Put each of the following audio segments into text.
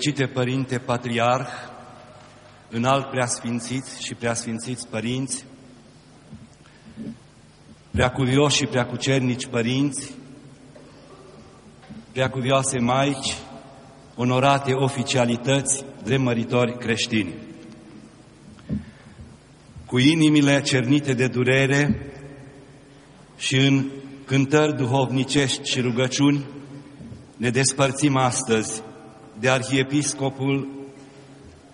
Cite Părinte Patriarh, înalt preasfințiți și preasfințiți părinți, preacuvioși și preacucernici părinți, preacuvioase maici, onorate oficialități, dremăritori creștini. Cu inimile cernite de durere și în cântări duhovnicești și rugăciuni, ne despărțim astăzi de arhiepiscopul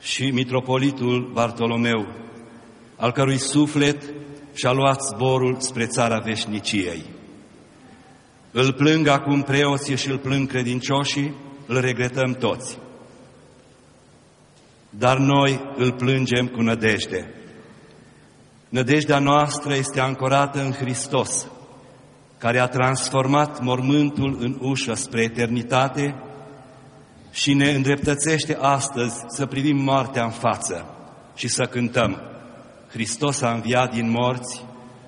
și mitropolitul Bartolomeu, al cărui suflet și-a luat zborul spre țara veșniciei. Îl plâng acum preoții și îl plâng credincioșii, îl regretăm toți. Dar noi îl plângem cu nădejde. Nădejdea noastră este ancorată în Hristos, care a transformat mormântul în ușă spre eternitate și ne îndreptățește astăzi să privim moartea în față și să cântăm. Hristos a înviat din morți,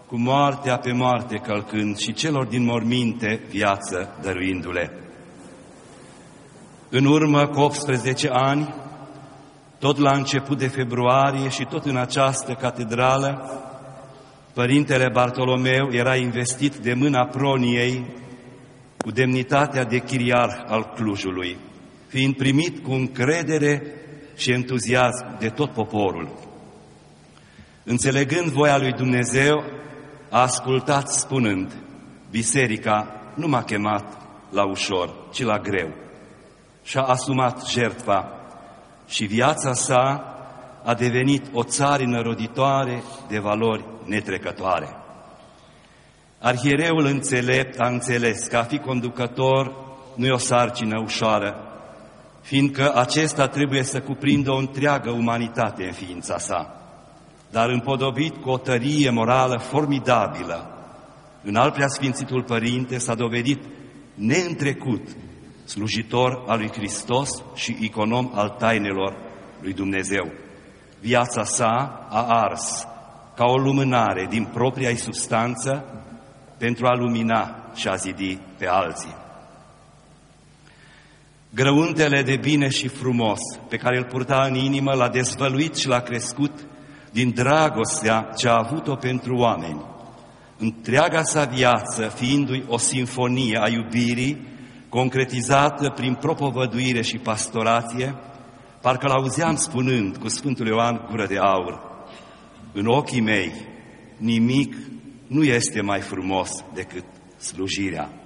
cu moartea pe moarte călcând și celor din morminte viață dăruindu-le. În urmă cu 18 ani, tot la început de februarie și tot în această catedrală, Părintele Bartolomeu era investit de mâna proniei cu demnitatea de chiriarh al Clujului fiind primit cu încredere și entuziasm de tot poporul. Înțelegând voia lui Dumnezeu, a ascultat spunând, Biserica nu m-a chemat la ușor, ci la greu. Și-a asumat jertfa și viața sa a devenit o țarină roditoare de valori netrecătoare. Arhiereul înțelept a înțeles că a fi conducător nu e o sarcină ușoară, fiindcă acesta trebuie să cuprindă o întreagă umanitate în ființa sa, dar împodobit cu o tărie morală formidabilă. În al preasfințitul Părinte s-a dovedit neîntrecut slujitor al lui Hristos și econom al tainelor lui Dumnezeu. Viața sa a ars ca o lumânare din propria ei substanță pentru a lumina și a zidi pe alții. Grăuntele de bine și frumos pe care îl purta în inimă l-a dezvăluit și l-a crescut din dragostea ce a avut-o pentru oameni. Întreaga sa viață fiindu-i o sinfonie a iubirii, concretizată prin propovăduire și pastorație, parcă l-auzeam spunând cu Sfântul Ioan Gură de Aur, în ochii mei nimic nu este mai frumos decât slujirea.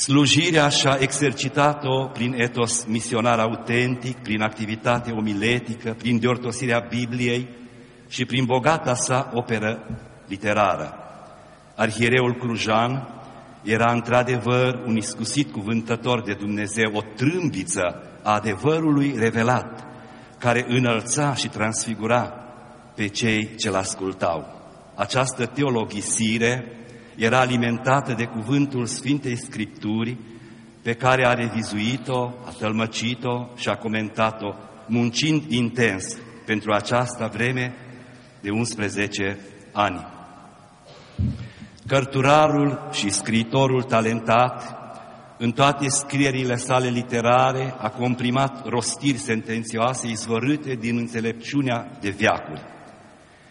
Slujirea și-a exercitat-o prin etos misionar autentic, prin activitate omiletică, prin deortosirea Bibliei și prin bogata sa operă literară. Arhiereul Clujan era într-adevăr un iscusit cuvântător de Dumnezeu, o trâmbiță a adevărului revelat, care înălța și transfigura pe cei ce-l ascultau. Această teologisire era alimentată de cuvântul Sfintei Scripturi pe care a revizuit-o, a tălmăcit-o și a comentat-o, muncind intens pentru această vreme de 11 ani. Cărturarul și scriitorul talentat, în toate scrierile sale literare, a comprimat rostiri sentențioase izvorâte din înțelepciunea de viacuri.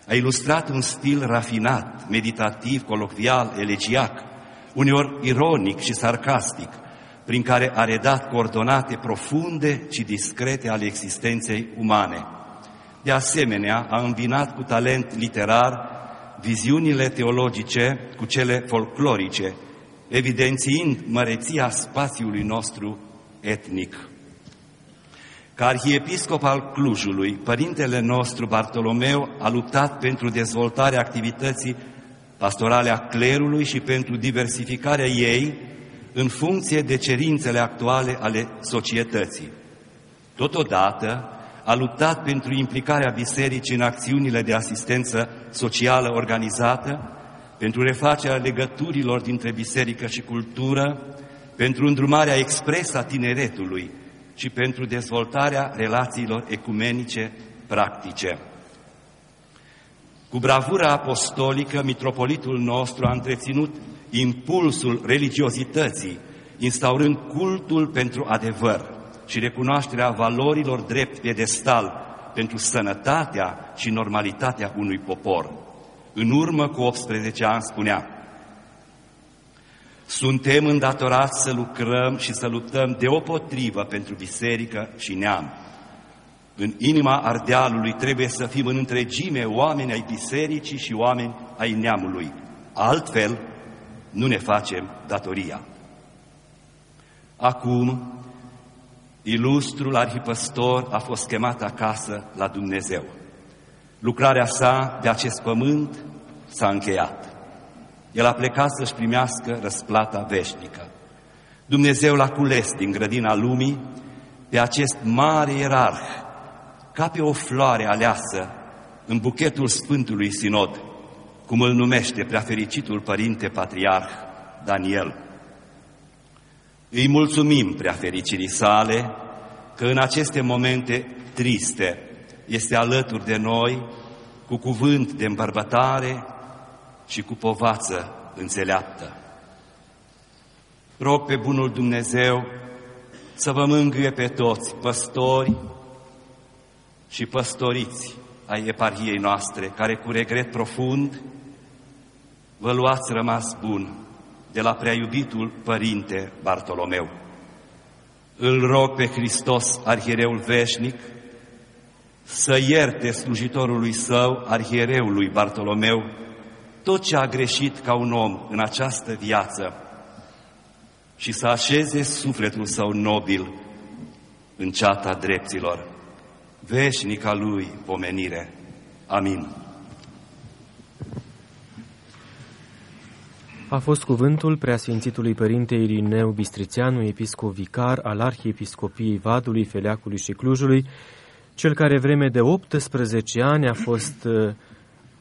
A ilustrat un stil rafinat, meditativ, colocvial, elegiac, uneori ironic și sarcastic, prin care a redat coordonate profunde și discrete ale existenței umane. De asemenea, a îmbinat cu talent literar viziunile teologice cu cele folclorice, evidențiind măreția spațiului nostru etnic. Ca arhiepiscop al Clujului, părintele nostru Bartolomeu a luptat pentru dezvoltarea activității pastorale a clerului și pentru diversificarea ei în funcție de cerințele actuale ale societății. Totodată, a luptat pentru implicarea bisericii în acțiunile de asistență socială organizată, pentru refacerea legăturilor dintre biserică și cultură, pentru îndrumarea expresă a tineretului ci pentru dezvoltarea relațiilor ecumenice practice. Cu bravura apostolică, mitropolitul nostru a întreținut impulsul religiozității, instaurând cultul pentru adevăr și recunoașterea valorilor drept piedestal pentru sănătatea și normalitatea unui popor. În urmă cu 18 ani spunea, suntem îndatorați să lucrăm și să luptăm deopotrivă pentru biserică și neam. În inima ardealului trebuie să fim în întregime oameni ai bisericii și oameni ai neamului. Altfel, nu ne facem datoria. Acum, ilustrul arhipăstor a fost chemat acasă la Dumnezeu. Lucrarea sa de acest pământ s-a încheiat. El a plecat să-și primească răsplata veșnică. Dumnezeu l-a cules din grădina lumii pe acest mare ierarh, ca pe o floare aleasă în buchetul Sfântului Sinod, cum îl numește preafericitul Părinte Patriarh Daniel. Îi mulțumim preafericirii sale că în aceste momente triste este alături de noi cu cuvânt de îmbărbătare și cu povață înțeleaptă. Rog pe bunul Dumnezeu să vă mângâie pe toți, păstori și păstoriți ai eparhiei noastre, care cu regret profund vă luați rămas bun de la prea iubitul Părinte Bartolomeu. Îl rog pe Hristos, arhiereul veșnic, să ierte slujitorului său, arhiereului Bartolomeu, tot ce a greșit ca un om în această viață și să așeze sufletul său nobil în ceata dreptilor. Veșnica lui pomenire. Amin. A fost cuvântul preasfințitului Părinte Irineu Bistrițeanu, episcop vicar al Arhiepiscopiei Vadului, Feleacului și Clujului, cel care vreme de 18 ani a fost uh,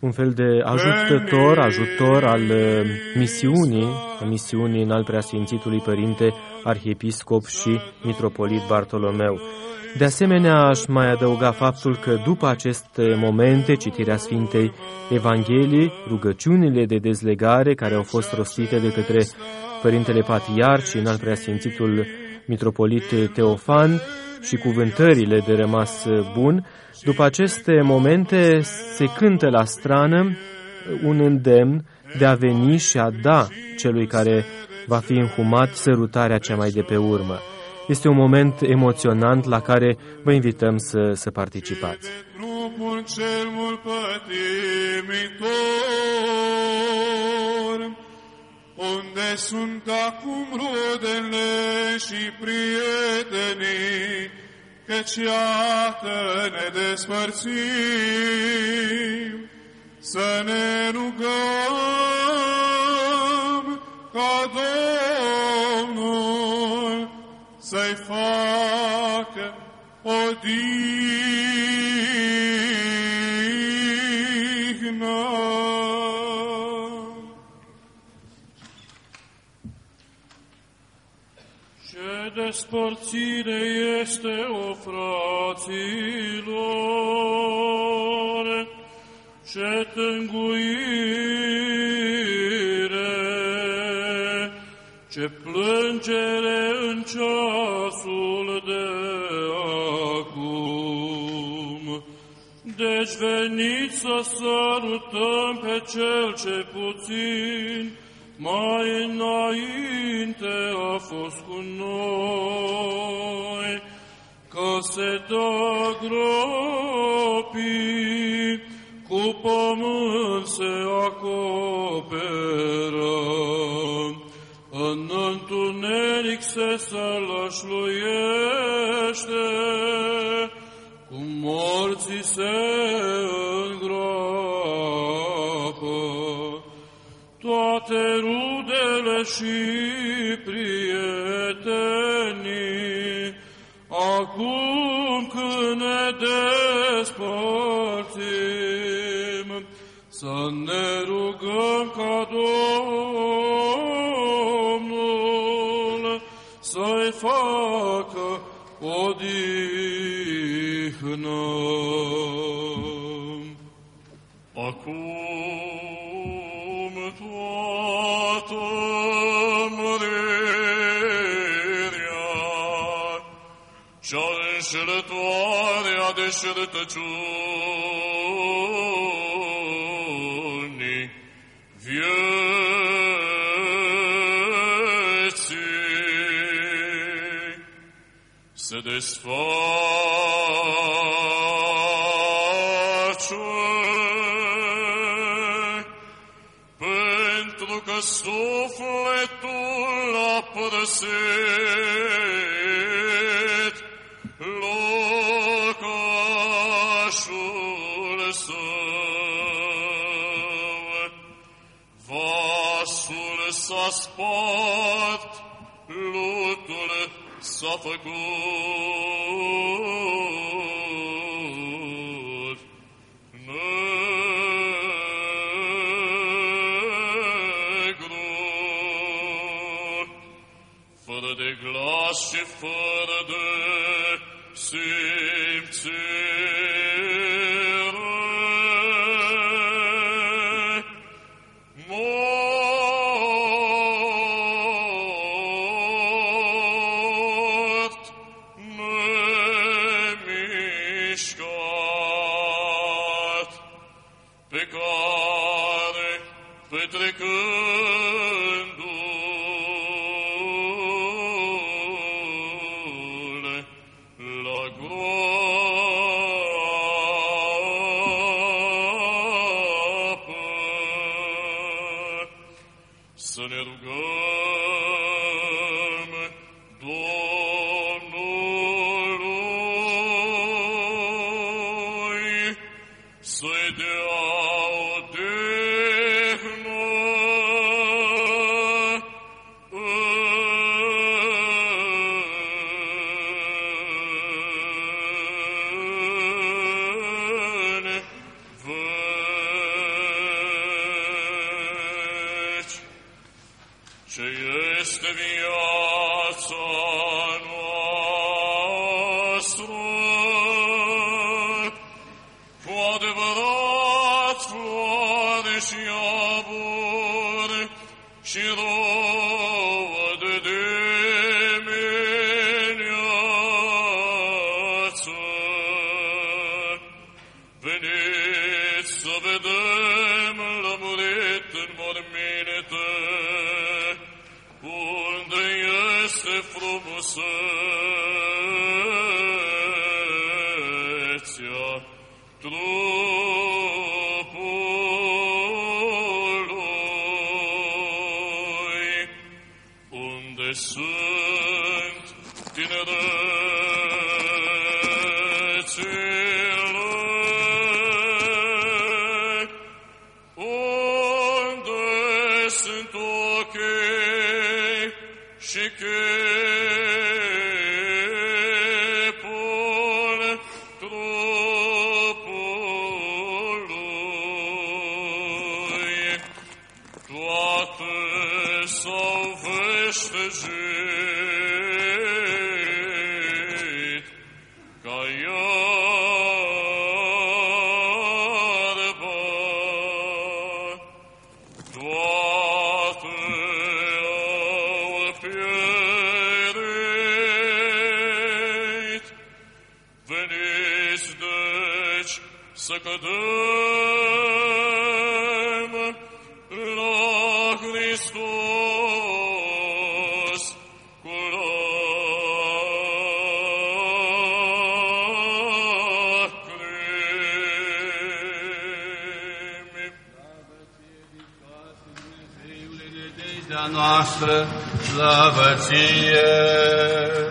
un fel de ajutător, ajutor al uh, misiunii, a misiunii în al preasfințitului Părinte Arhiepiscop și Mitropolit Bartolomeu. De asemenea, aș mai adăuga faptul că după aceste momente, citirea Sfintei Evangheliei, rugăciunile de dezlegare care au fost rostite de către Părintele Patriarh și în al preasfințitul Mitropolit Teofan și cuvântările de rămas bun, după aceste momente se cântă la strană un îndemn de a veni și a da celui care va fi înhumat sărutarea cea mai de pe urmă. Este un moment emoționant la care vă invităm să, să participați. Grupul cel mult pătimitor, unde sunt acum rudele și prietenii, căci iată ne despărțim, să ne rugăm ca Domnul despărțire este, o fraților, ce tânguire, ce plângere în ceasul de acum. Deci veniți să sărutăm pe cel ce puțin mai înainte a fost cu noi, că se dă gropi, cu pământ se acoperă, în întuneric se sălășluiește, cu morții se și prietenii, acum când ne despărțim, să ne rugăm ca Domnul svetăciunii vieții se desface pentru că sufletul a părăsit esophagus. vinete, unde este frumusețe. es. noastră, slavă ție!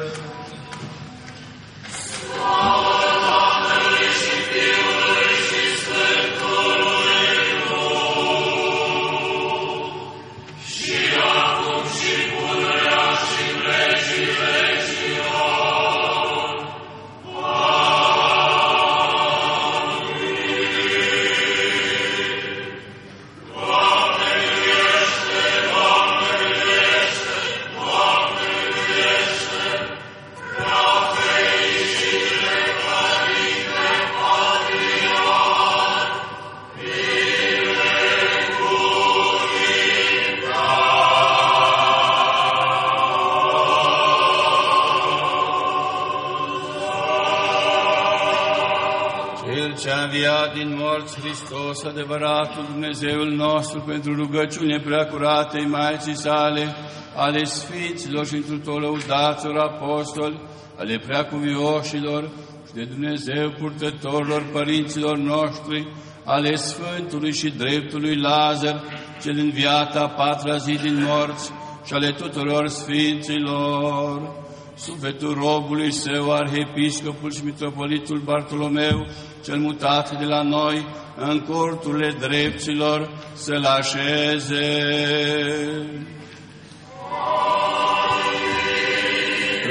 Ce a înviat din morți Hristos, adevăratul Dumnezeul nostru, pentru rugăciune preacuratei Maicii sale, ale Sfinților și într tot lăudaților apostoli, ale preacuvioșilor și de Dumnezeu purtătorilor părinților noștri, ale Sfântului și Dreptului Lazar, cel înviat a patra zi din morți, și ale tuturor Sfinților, sufletul robului său, arhiepiscopul și mitropolitul Bartolomeu, cel mutat de la noi, în corturile dreptilor, să-l așeze.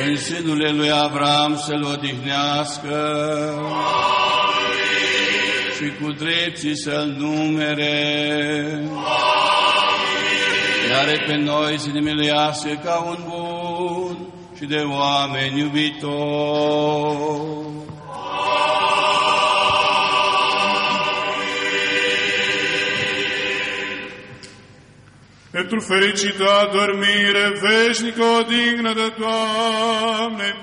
În sânurile lui Avram să-l odihnească și cu drepții să-l numere. Iar pe noi să ne miluiască ca un bun și de oameni iubitori. pentru fericită adormire veșnică odihnă de Doamne,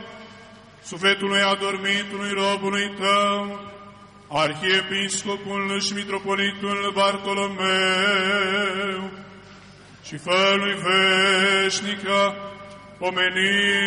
sufletului adormitului robului Tău, Arhiepiscopul și Mitropolitul Bartolomeu, și fă lui veșnică pomenire.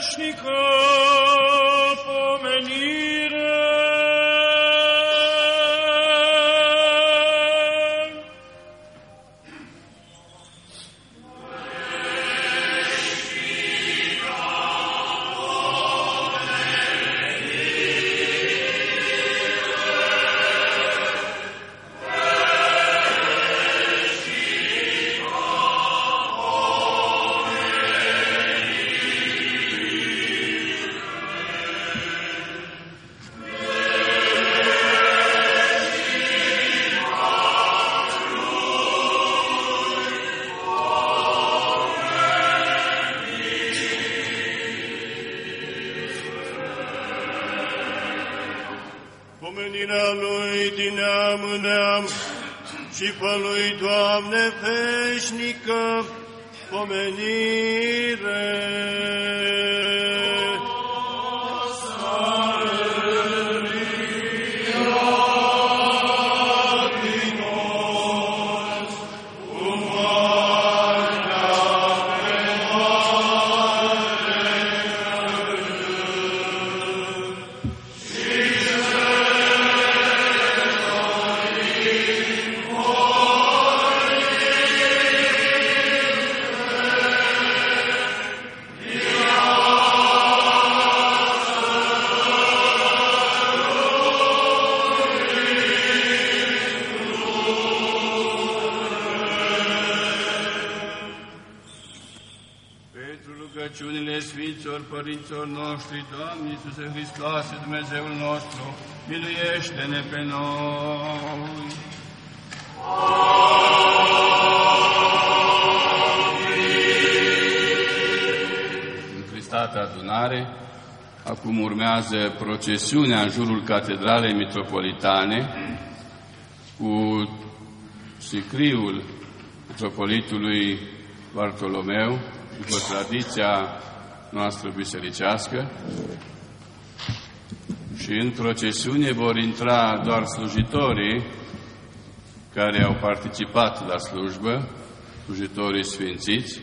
Veșnică pomenire. Pomenirea lui din neam în neam și fă lui Doamne veșnică pomenire. Sfinților Părinților noștri, Doamne Iisuse Hristoase, Dumnezeul nostru, miluiește-ne pe noi. Întristată adunare, acum urmează procesiunea în jurul Catedralei Mitropolitane cu sicriul Mitropolitului Bartolomeu, după tradiția noastră bisericească, și în procesiune vor intra doar slujitorii care au participat la slujbă, slujitorii sfințiți,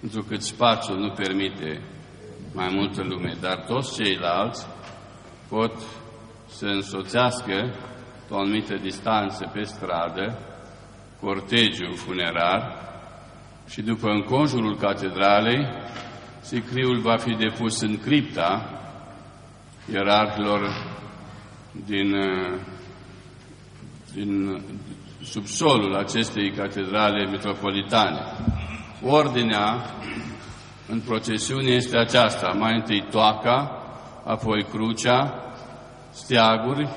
pentru că spațiul nu permite mai multă lume, dar toți ceilalți pot să însoțească o anumită distanță pe stradă cortegiu funerar și după înconjurul catedralei, sicriul va fi depus în cripta ierarhilor din, din subsolul acestei catedrale metropolitane. Ordinea în procesiune este aceasta, mai întâi toaca, apoi crucea, steaguri,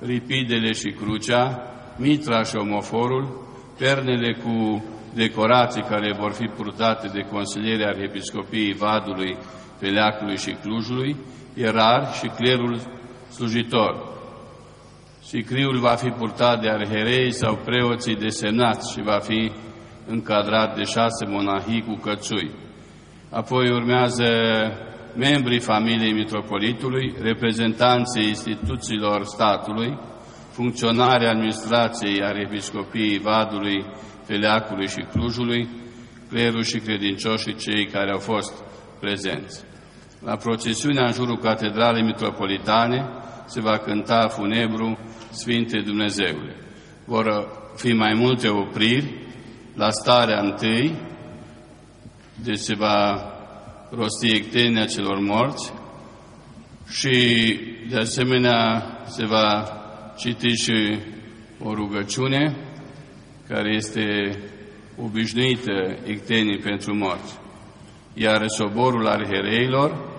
ripidele și crucea, mitra și omoforul, pernele cu decorații care vor fi purtate de consilierii Arhiepiscopiei Vadului, Peleacului și Clujului, ierari și clerul slujitor. Sicriul va fi purtat de arherei sau preoții desemnați și va fi încadrat de șase monahii cu cățui. Apoi urmează membrii familiei mitropolitului, reprezentanții instituțiilor statului, funcționarea administrației a episcopiei Vadului, Feleacului și Clujului, clerul și credincioșii cei care au fost prezenți. La procesiunea în jurul catedralei mitropolitane se va cânta funebru Sfinte Dumnezeule. Vor fi mai multe opriri la starea întâi, deci se va rosti ectenia celor morți și de asemenea se va citi și o rugăciune care este obișnuită ectenii pentru morți. Iar soborul arhereilor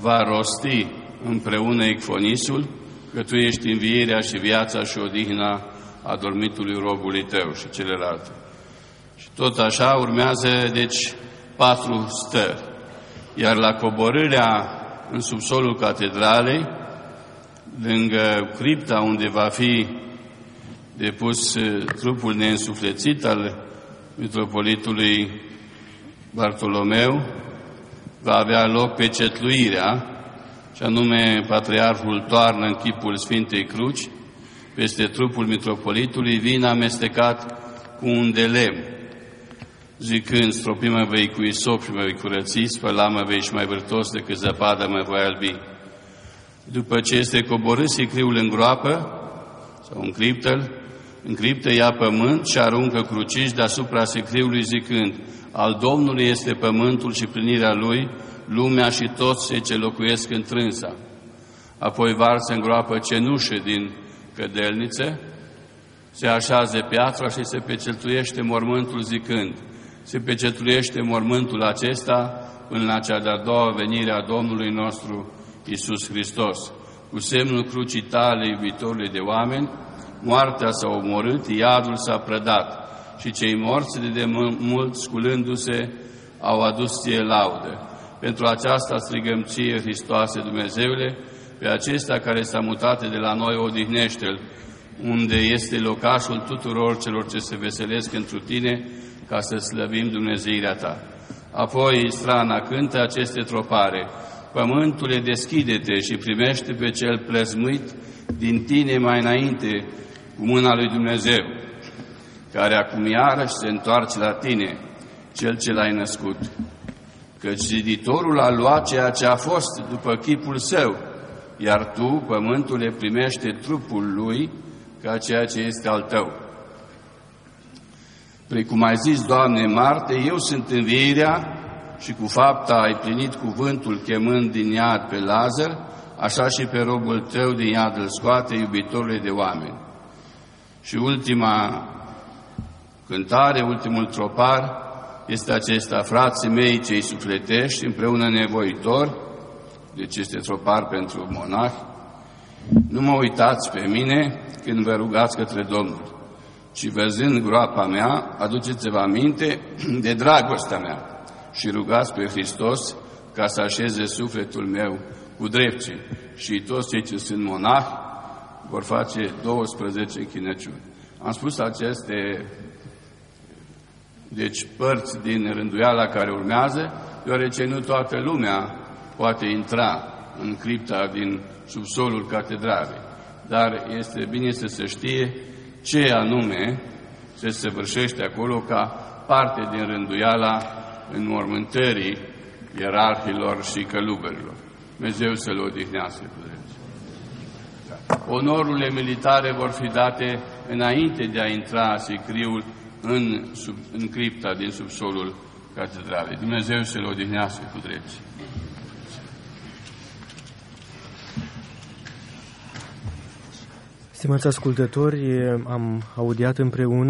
va rosti împreună ecfonisul că tu ești învierea și viața și odihna adormitului robului tău și celelalte. Și tot așa urmează, deci, patru stări. Iar la coborârea în subsolul catedralei, lângă cripta unde va fi depus uh, trupul neînsuflețit al mitropolitului Bartolomeu, va avea loc pecetluirea, și anume Patriarhul toarnă în chipul Sfintei Cruci, peste trupul mitropolitului, vin amestecat cu un de lemn, zicând, stropimă vei cu isop și mă vei curăți, spăla-mă vei și mai vârtos decât zăpada mă voi albi. După ce este coborât sicriul în groapă, sau în criptă în criptă ia pământ și aruncă cruciși deasupra sicriului zicând, al Domnului este pământul și plinirea lui, lumea și toți cei ce locuiesc în trânsa. Apoi varsă în groapă cenușe din cădelnițe, se așează piatra și se pecetuiește mormântul zicând, se pecetuiește mormântul acesta până la cea de-a doua venire a Domnului nostru Isus Hristos. Cu semnul crucii tale, iubitorului de oameni, moartea s-a omorât, iadul s-a prădat și cei morți de mult sculându-se au adus ție laudă. Pentru aceasta strigăm ție, Hristoase Dumnezeule, pe acesta care s-a mutat de la noi, odihnește-l, unde este locașul tuturor celor ce se veselesc pentru tine, ca să slăvim Dumnezeirea ta. Apoi strana cântă aceste tropare, Pământule, deschide-te și primește pe cel plezmuit din tine mai înainte cu mâna lui Dumnezeu, care acum iarăși se întoarce la tine, cel ce l-ai născut. Căci ziditorul a luat ceea ce a fost după chipul său, iar tu, pământule, primește trupul lui ca ceea ce este al tău. Precum ai zis, Doamne Marte, eu sunt învierea și cu fapta ai plinit cuvântul chemând din iad pe Lazar, așa și pe robul tău din iad îl scoate iubitorului de oameni. Și ultima cântare, ultimul tropar, este acesta, frații mei cei sufletești, împreună nevoitori, deci este tropar pentru monahi, nu mă uitați pe mine când vă rugați către Domnul, ci văzând groapa mea, aduceți-vă aminte de dragostea mea și rugați pe Hristos ca să așeze sufletul meu cu drepte. Și toți cei ce sunt monahi vor face 12 chinăciuni. Am spus aceste deci părți din rânduiala care urmează, deoarece nu toată lumea poate intra în cripta din subsolul catedralei. Dar este bine să se știe ce anume se săvârșește acolo ca parte din rânduiala înmormântării ierarhilor și călugărilor. Dumnezeu să-l odihnească cu drept. Onorurile militare vor fi date înainte de a intra sicriul în, sub, în cripta din subsolul catedralei. Dumnezeu să-l odihnească cu drept. Stimați ascultători, am audiat împreună